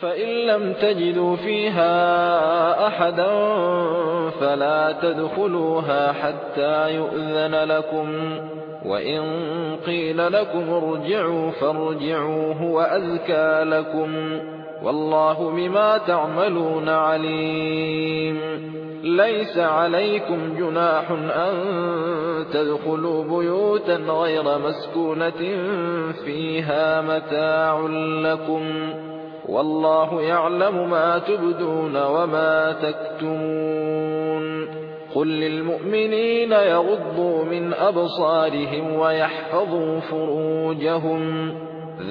فإن لم تجدوا فيها أحدا فلا تدخلوها حتى يؤذن لكم. وإن قيل لكم ارجعوا فارجعوا هو أذكى لكم. والله بما تعملون عليم. ليس عليكم جناح أن تدخلوا بيوتا غير مسكونة فيها متاع لكم. والله يعلم ما تبدون وما تكتمون. قل للمؤمنين يغضوا من أبصارهم ويحفظوا فروجهم.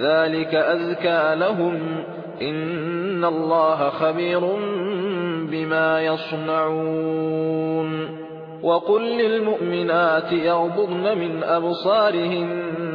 ذلك أذكى لهم. إن الله خبير بما يصنعون. وقل للمؤمنات يغضضن من أبصارهن